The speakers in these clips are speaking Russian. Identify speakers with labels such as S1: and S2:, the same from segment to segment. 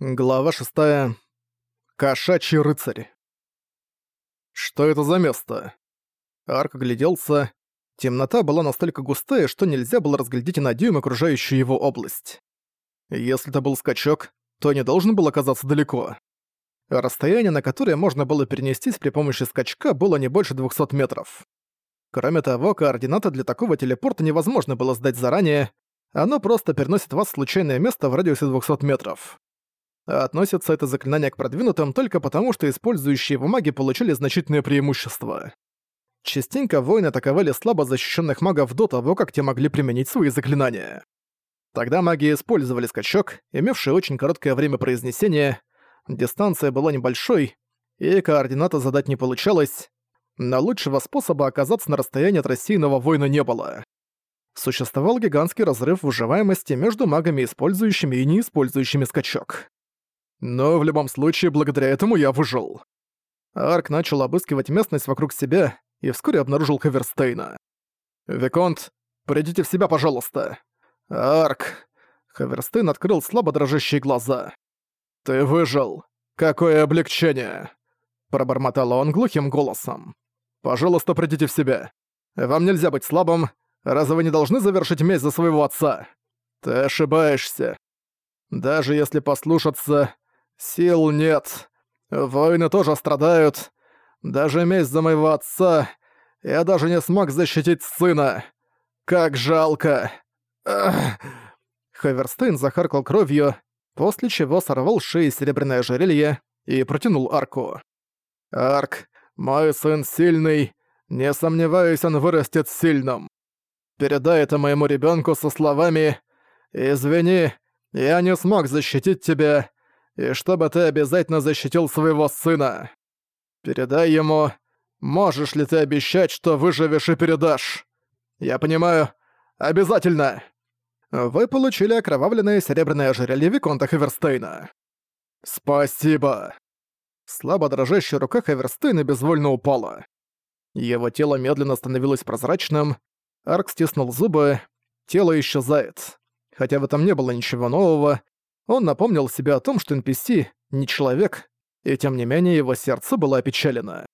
S1: Глава 6. Кошачий рыцарь. Что это за место? Арк огляделся. Темнота была настолько густая, что нельзя было разглядеть и на дюйм окружающую его область. Если это был скачок, то не должен был оказаться далеко. Расстояние, на которое можно было перенестись при помощи скачка, было не больше 200 метров. Кроме того, координаты для такого телепорта невозможно было сдать заранее, оно просто переносит вас в случайное место в радиусе 200 метров. Относится это заклинание к продвинутым только потому, что использующие его маги получили значительное преимущество. Частенько воины атаковали слабо защищенных магов до того, как те могли применить свои заклинания. Тогда маги использовали скачок, имевший очень короткое время произнесения, дистанция была небольшой, и координаты задать не получалось, но лучшего способа оказаться на расстоянии от рассеянного воина не было. Существовал гигантский разрыв в выживаемости между магами, использующими и не использующими скачок. Но в любом случае, благодаря этому я выжил. Арк начал обыскивать местность вокруг себя и вскоре обнаружил Хаверстейна. «Виконт, придите в себя, пожалуйста!» «Арк!» Хаверстейн открыл слабо дрожащие глаза. «Ты выжил! Какое облегчение!» Пробормотал он глухим голосом. «Пожалуйста, придите в себя. Вам нельзя быть слабым. Разве вы не должны завершить месть за своего отца? Ты ошибаешься. Даже если послушаться, Сил нет. Воины тоже страдают. Даже месть за моего отца. Я даже не смог защитить сына. Как жалко. Ах. Хаверстейн захаркал кровью, после чего сорвал с шеи серебряное ожерелье и протянул арку. «Арк, мой сын сильный. Не сомневаюсь, он вырастет сильным. Передай это моему ребенку со словами «Извини, я не смог защитить тебя и чтобы ты обязательно защитил своего сына. Передай ему, можешь ли ты обещать, что выживешь и передашь? Я понимаю, обязательно. Вы получили окровавленное серебряное ожерелье Виконта Хаверстейна. Спасибо. Слабо дрожащая рука Хаверстейна безвольно упала. Его тело медленно становилось прозрачным, Арк стиснул зубы, тело исчезает. Хотя в этом не было ничего нового, он напомнил себе о том, что NPC — не человек, и тем не менее его сердце было опечалено.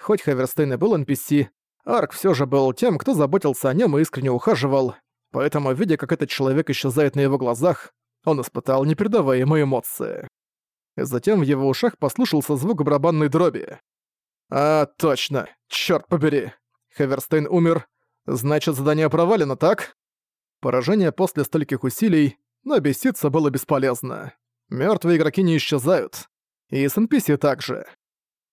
S1: Хоть Хаверстейн и был NPC, Арк все же был тем, кто заботился о нем и искренне ухаживал, поэтому, видя, как этот человек исчезает на его глазах, он испытал непередаваемые эмоции. Затем в его ушах послушался звук барабанной дроби. «А, точно! Чёрт побери! Хаверстейн умер. Значит, задание провалено, так?» Поражение после стольких усилий но беситься было бесполезно. Мёртвые игроки не исчезают. И с NPC также.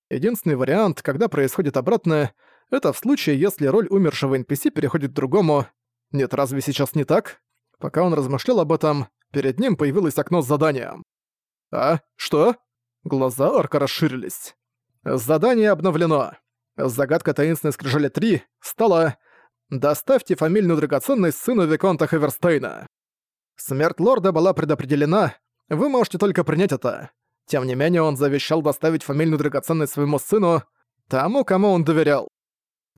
S1: Единственный вариант, когда происходит обратное, это в случае, если роль умершего NPC переходит к другому. Нет, разве сейчас не так? Пока он размышлял об этом, перед ним появилось окно с заданием. «А? Что?» Глаза Арка расширились. «Задание обновлено. Загадка таинственной скрижали 3 стала «Доставьте фамильную драгоценность сыну Виконта Хаверстейна». Смерть лорда была предопределена, вы можете только принять это. Тем не менее, он завещал доставить фамильную драгоценность своему сыну, тому, кому он доверял.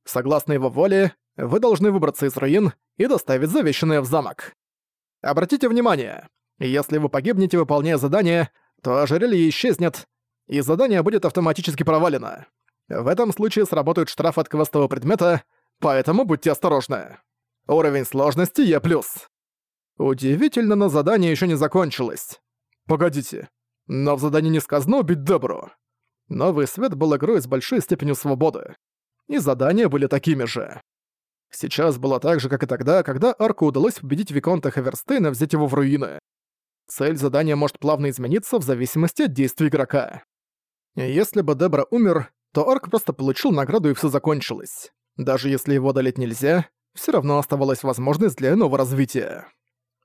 S1: Согласно его воле, вы должны выбраться из руин и доставить завещанное в замок. Обратите внимание, если вы погибнете, выполняя задание, то ожерелье исчезнет, и задание будет автоматически провалено. В этом случае сработает штраф от квестового предмета, поэтому будьте осторожны. Уровень сложности Е+. Удивительно, но задание еще не закончилось. Погодите, но в задании не сказано убить Дебру. Новый свет был игрой с большой степенью свободы. И задания были такими же. Сейчас было так же, как и тогда, когда Арку удалось победить Виконта Хаверстейна и взять его в руины. Цель задания может плавно измениться в зависимости от действий игрока. Если бы Дебра умер, то Арк просто получил награду и все закончилось. Даже если его одолеть нельзя, все равно оставалась возможность для нового развития.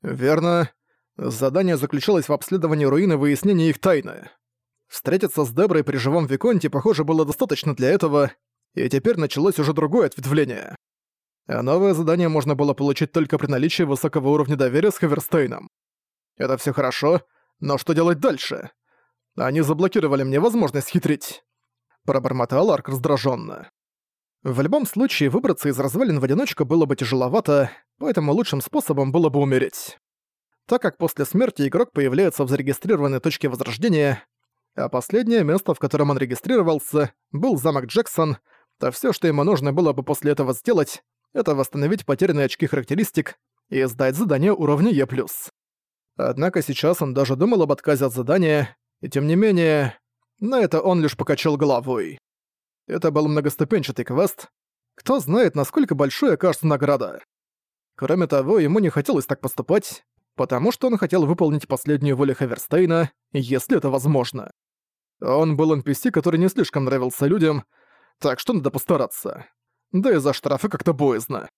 S1: «Верно. Задание заключалось в обследовании руин и выяснении их тайны. Встретиться с Деброй при живом Виконте, похоже, было достаточно для этого, и теперь началось уже другое ответвление. А новое задание можно было получить только при наличии высокого уровня доверия с Хаверстейном. Это все хорошо, но что делать дальше? Они заблокировали мне возможность хитрить. Пробормотал Арк раздраженно. В любом случае, выбраться из развалин в одиночку было бы тяжеловато, поэтому лучшим способом было бы умереть. так как после смерти игрок появляется в зарегистрированной точке возрождения, а последнее место, в котором он регистрировался, был замок Джексон, то все, что ему нужно было бы после этого сделать, это восстановить потерянные очки характеристик и сдать задание уровня Е+. Однако сейчас он даже думал об отказе от задания, и тем не менее, на это он лишь покачал головой. Это был многоступенчатый квест. Кто знает, насколько большой окажется награда. Кроме того, ему не хотелось так поступать, потому что он хотел выполнить последнюю волю Хаверстейна, если это возможно. Он был NPC, который не слишком нравился людям, так что надо постараться. Да и за штрафы как-то боязно.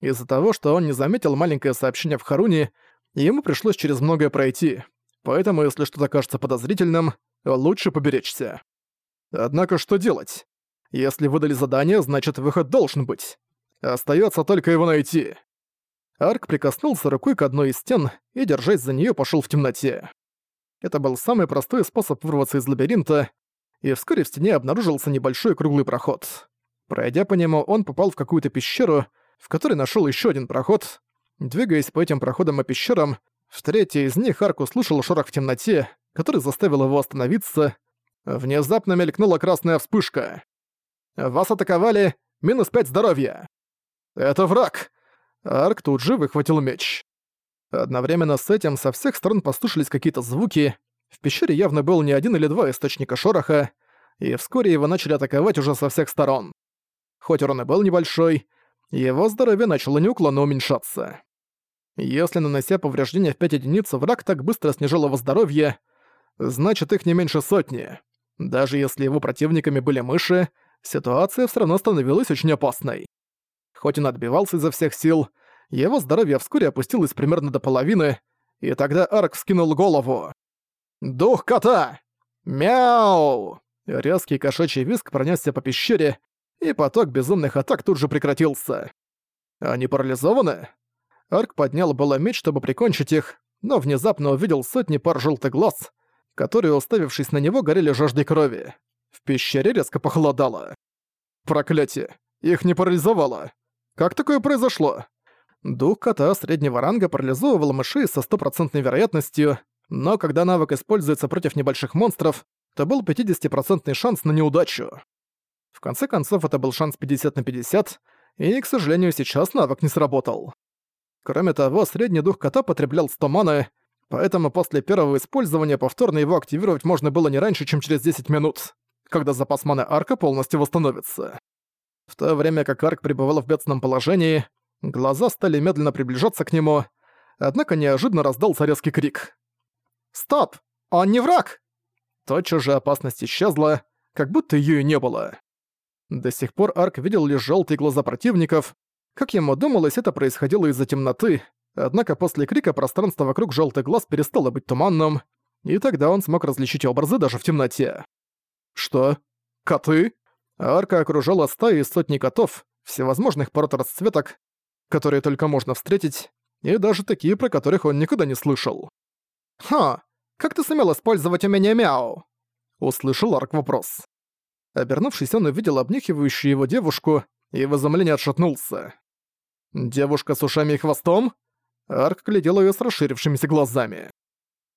S1: Из-за того, что он не заметил маленькое сообщение в Харуне, ему пришлось через многое пройти, поэтому если что-то кажется подозрительным, лучше поберечься. Однако что делать? Если выдали задание, значит выход должен быть. Остается только его найти. Арк прикоснулся рукой к одной из стен и, держась за нее, пошел в темноте. Это был самый простой способ вырваться из лабиринта, и вскоре в стене обнаружился небольшой круглый проход. Пройдя по нему, он попал в какую-то пещеру, в которой нашел еще один проход. Двигаясь по этим проходам и пещерам, в третьей из них Арк услышал шорох в темноте, который заставил его остановиться. Внезапно мелькнула красная вспышка. «Вас атаковали! Минус пять здоровья!» «Это враг!» Арк тут же выхватил меч. Одновременно с этим со всех сторон послушались какие-то звуки. В пещере явно был не один или два источника шороха, и вскоре его начали атаковать уже со всех сторон. Хоть урон и был небольшой, его здоровье начало неуклонно уменьшаться. Если нанося повреждения в 5 единиц, враг так быстро снижал его здоровье, значит их не меньше сотни. Даже если его противниками были мыши, ситуация все равно становилась очень опасной. Хоть он отбивался изо всех сил, его здоровье вскоре опустилось примерно до половины, и тогда Арк вскинул голову. «Дух кота! Мяу!» Резкий кошачий виск пронесся по пещере, и поток безумных атак тут же прекратился. Они парализованы? Арк поднял было меч, чтобы прикончить их, но внезапно увидел сотни пар желтых глаз, которые, уставившись на него, горели жаждой крови. В пещере резко похолодало. Проклятие! Их не парализовало! Как такое произошло? Дух кота среднего ранга парализовывал мышей со стопроцентной вероятностью, но когда навык используется против небольших монстров, то был 50% шанс на неудачу. В конце концов, это был шанс 50 на 50, и, к сожалению, сейчас навык не сработал. Кроме того, средний дух кота потреблял 100 маны, поэтому после первого использования повторно его активировать можно было не раньше, чем через 10 минут, когда запас маны арка полностью восстановится. В то время как арк пребывал в бедственном положении, глаза стали медленно приближаться к нему, однако неожиданно раздался резкий крик. «Стоп! Он не враг!» Тотчас же опасность исчезла, как будто её и не было. До сих пор Арк видел лишь желтые глаза противников. Как ему думалось, это происходило из-за темноты, однако после крика пространство вокруг желтых глаз перестало быть туманным, и тогда он смог различить образы даже в темноте. Что? Коты? Арка окружала стаи из сотни котов, всевозможных пород расцветок, которые только можно встретить, и даже такие, про которых он никогда не слышал. «Ха, как ты сумел использовать умение Мяу?» Услышал Арк вопрос. Обернувшись, он увидел обнюхивающую его девушку и в изумлении отшатнулся. «Девушка с ушами и хвостом?» Арк глядел её с расширившимися глазами.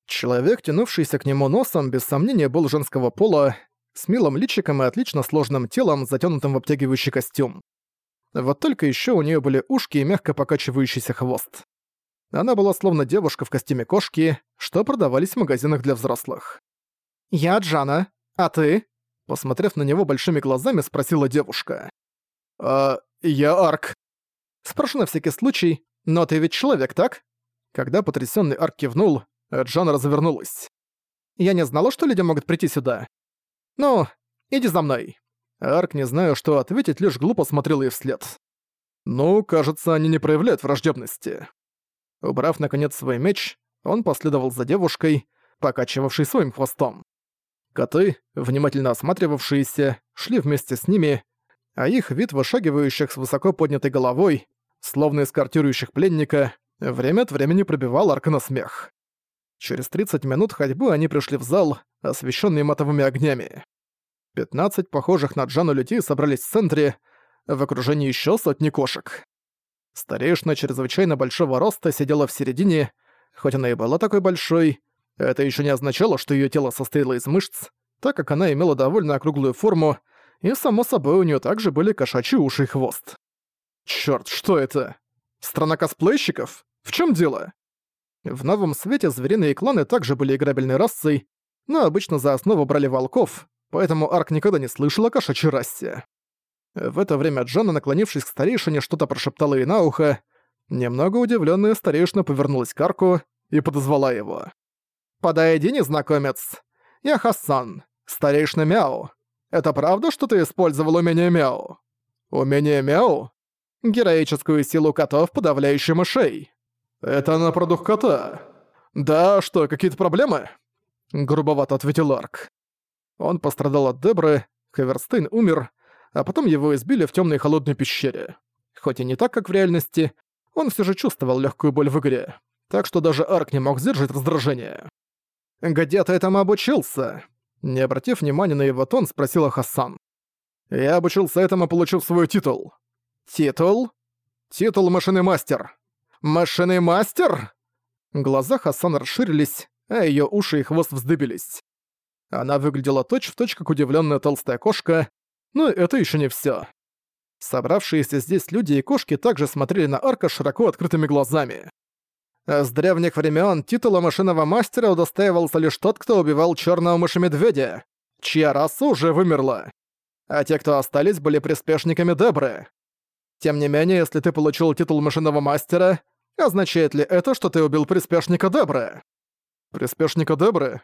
S1: Человек, тянувшийся к нему носом, без сомнения был женского пола, с милым личиком и отлично сложным телом, затянутым в обтягивающий костюм. Вот только еще у нее были ушки и мягко покачивающийся хвост. Она была словно девушка в костюме кошки, что продавались в магазинах для взрослых. «Я Джана, а ты?» Посмотрев на него большими глазами, спросила девушка. «А, я Арк». Спрошу на всякий случай, но ты ведь человек, так? Когда потрясённый Арк кивнул, Джана развернулась. «Я не знала, что люди могут прийти сюда. «Ну, иди за мной». Арк, не зная, что ответить, лишь глупо смотрел ей вслед. Ну, кажется, они не проявляют враждебности. Убрав, наконец, свой меч, он последовал за девушкой, покачивавшей своим хвостом. Коты, внимательно осматривавшиеся, шли вместе с ними, а их вид вышагивающих с высоко поднятой головой, словно эскортирующих пленника, время от времени пробивал Арка на смех. Через 30 минут ходьбы они пришли в зал, освещенный матовыми огнями. 15 похожих на Джану людей собрались в центре, в окружении еще сотни кошек. Старейшина чрезвычайно большого роста сидела в середине, Хоть она и была такой большой, это еще не означало, что ее тело состояло из мышц, так как она имела довольно округлую форму, и, само собой, у нее также были кошачьи уши и хвост. Черт, что это? Страна косплейщиков? В чем дело? В новом свете звериные кланы также были играбельной расой, но обычно за основу брали волков, поэтому Арк никогда не слышал о кошачьей расе. В это время Джанна, наклонившись к старейшине, что-то прошептала ей на ухо. Немного удивленная старейшина повернулась к Арку и подозвала его. «Подойди, незнакомец. Я Хасан, старейшина Мяу. Это правда, что ты использовал умение Мяу?» «Умение Мяу?» «Героическую силу котов, подавляющей мышей». «Это на продукт кота?» «Да, что, какие-то проблемы?» Грубовато ответил Арк. Он пострадал от Дебры, Хаверстейн умер, а потом его избили в темной холодной пещере. Хоть и не так, как в реальности, он все же чувствовал легкую боль в игре, так что даже Арк не мог сдержать раздражение. «Где ты этому обучился?» Не обратив внимания на его тон, спросила Хасан. «Я обучился этому, получив свой титул». «Титул?» «Титул машины мастер». «Машины мастер?» Глаза Хасан расширились, а ее уши и хвост вздыбились. Она выглядела точь-в-точь, точь, как удивленная толстая кошка, но это еще не все. Собравшиеся здесь люди и кошки также смотрели на Арка широко открытыми глазами. С древних времен титула машинного мастера удостаивался лишь тот, кто убивал черного мыши-медведя, чья раса уже вымерла. А те, кто остались, были приспешниками Дебры. Тем не менее, если ты получил титул машинного мастера, означает ли это, что ты убил приспешника Дебры? Приспешника Дебры?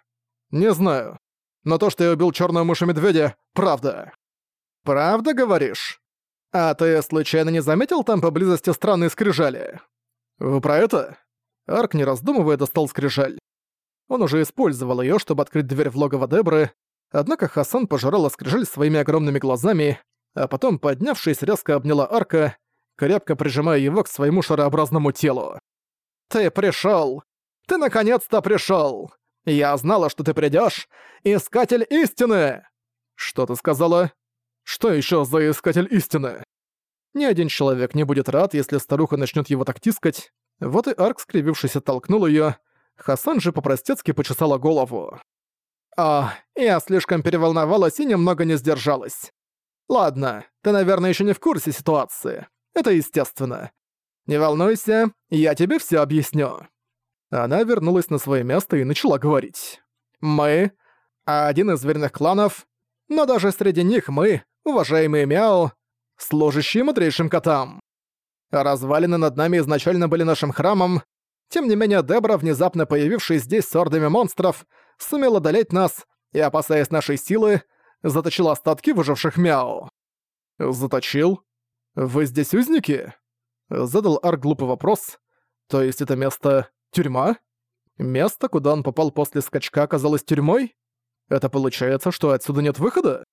S1: Не знаю. Но то, что я убил черного мыши-медведя, правда. Правда, говоришь? А ты случайно не заметил там поблизости странные скрижали? Вы про это? Арк, не раздумывая, достал скрижаль. Он уже использовал её, чтобы открыть дверь в логово Дебры, однако Хасан пожирала скрижаль своими огромными глазами, а потом, поднявшись, резко обняла Арка, крепко прижимая его к своему шарообразному телу. «Ты пришёл! Ты наконец-то пришёл! Я знала, что ты придёшь! Искатель истины!» «Что ты сказала? Что ещё за Искатель истины?» Ни один человек не будет рад, если старуха начнёт его так тискать, вот и Арк, скривившись, оттолкнул её. Хасан же по-простецки почесала голову. «А, я слишком переволновалась и немного не сдержалась. Ладно, ты, наверное, ещё не в курсе ситуации. Это естественно. Не волнуйся, я тебе всё объясню». Она вернулась на свое место и начала говорить. «Мы — один из верных кланов, но даже среди них мы, уважаемые Мяо, служащие мудрейшим котам. Развалины над нами изначально были нашим храмом, тем не менее Дебра, внезапно появившись здесь с ордами монстров, сумела одолеть нас и, опасаясь нашей силы, заточил остатки выживших Мяу. «Заточил? Вы здесь узники?» Задал Арк глупый вопрос. «То есть это место — тюрьма? Место, куда он попал после скачка, оказалось тюрьмой? Это получается, что отсюда нет выхода?»